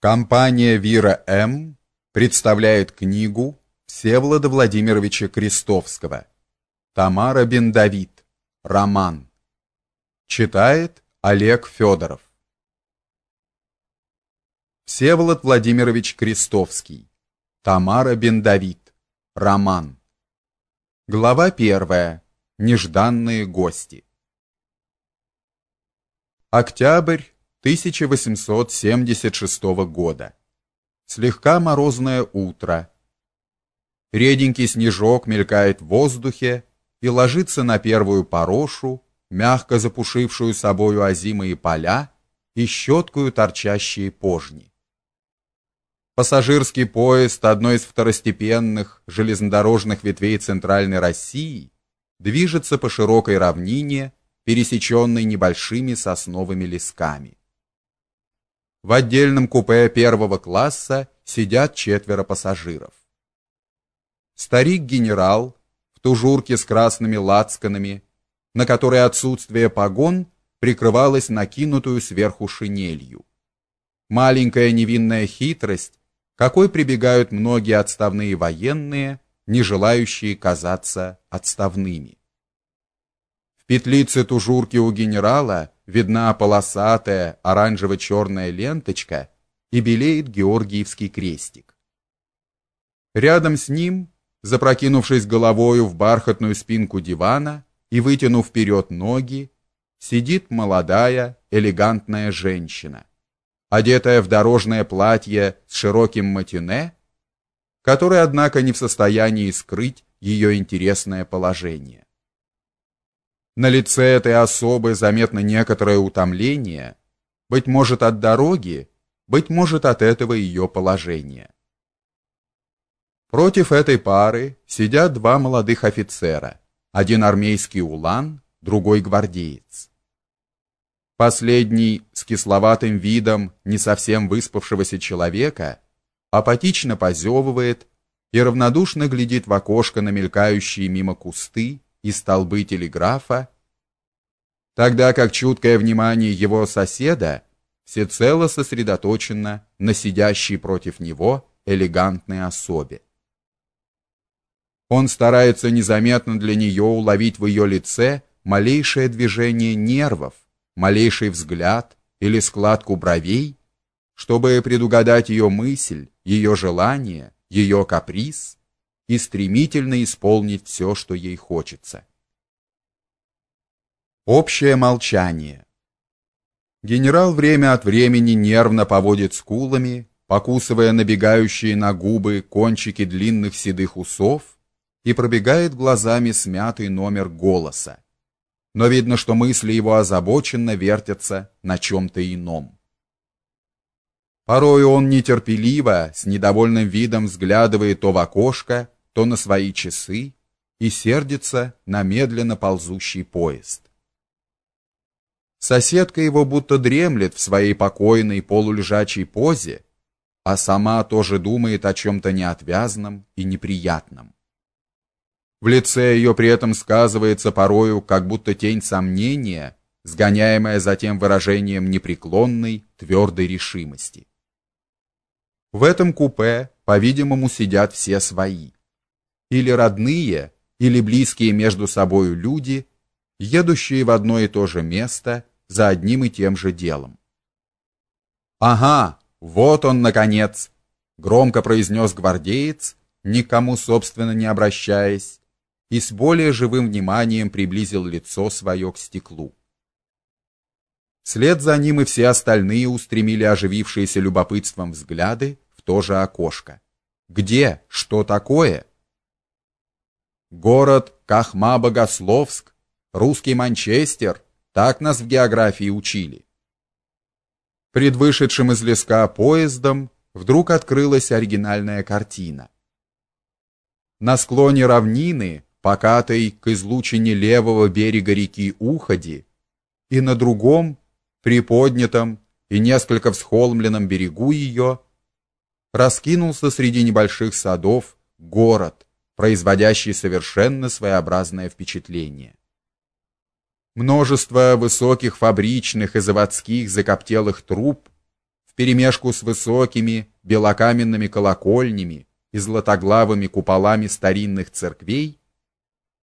Компания Вира М представляет книгу Всеволода Владимировича Крестовского. Тамара бен Давид. Роман. Читает Олег Федоров. Всеволод Владимирович Крестовский. Тамара бен Давид. Роман. Глава первая. Нежданные гости. Октябрь 1876 года. Слегка морозное утро. Реденький снежок мелькает в воздухе и ложится на первую порошу, мягко запушившую собою озимые поля и щеткую торчащие пожни. Пассажирский поезд одной из второстепенных железнодорожных ветвей Центральной России движется по широкой равнине, пересеченной небольшими сосновыми лесками. В отдельном купе первого класса сидят четверо пассажиров. Старик-генерал в тужурке с красными лацканами, на которой отсутствие погон прикрывалось накинутую сверху шинелью. Маленькая невинная хитрость, какой прибегают многие отставные военные, не желающие казаться отставными петлице тужурки у генерала видна полосатая оранжево-черная ленточка и белеет Георгиевский крестик. Рядом с ним, запрокинувшись головою в бархатную спинку дивана и вытянув вперед ноги, сидит молодая, элегантная женщина, одетая в дорожное платье с широким матюне, которое, однако, не в состоянии скрыть ее интересное положение. На лице этой особы заметно некоторое утомление, быть может от дороги, быть может от этого ее положения. Против этой пары сидят два молодых офицера, один армейский улан, другой гвардеец. Последний с кисловатым видом не совсем выспавшегося человека апатично позевывает и равнодушно глядит в окошко на мелькающие мимо кусты и столбы телеграфа, тогда как чуткое внимание его соседа всецело сосредоточено на сидящей против него элегантной особе. Он старается незаметно для нее уловить в ее лице малейшее движение нервов, малейший взгляд или складку бровей, чтобы предугадать ее мысль, ее желание, ее каприз и стремительно исполнить все, что ей хочется. Общее молчание. Генерал время от времени нервно поводит скулами, покусывая набегающие на губы кончики длинных седых усов и пробегает глазами смятый номер голоса. Но видно, что мысли его озабоченно вертятся на чем то ином. Порой он нетерпеливо, с недовольным видом взглядывает то в окошко, то на свои часы и сердится на медленно ползущий поезд. Соседка его будто дремлет в своей покойной полулежачей позе, а сама тоже думает о чем то неотвязном и неприятном. В лице ее при этом сказывается порою как будто тень сомнения, сгоняемая затем выражением непреклонной, твердой решимости. В этом купе, по-видимому, сидят все свои. Или родные, или близкие между собою люди, едущие в одно и то же место за одним и тем же делом. Ага, вот он наконец, громко произнес гвардеец, никому собственно не обращаясь, и с более живым вниманием приблизил лицо свое к стеклу. Вслед за ним и все остальные устремили оживившиеся любопытством взгляды в то же окошко. Где? Что такое? Город Кахма-Богословск, русский Манчестер, так нас в географии учили. Пред вышедшим из леска поездом вдруг открылась оригинальная картина. На склоне равнины, покатой к излучине левого берега реки Уходи, и на другом, приподнятом и несколько всхолмленном берегу ее, раскинулся среди небольших садов город, производящий совершенно своеобразное впечатление. Множество высоких фабричных и заводских закоптелых труб вперемешку с высокими белокаменными колокольнями и златоглавыми куполами старинных церквей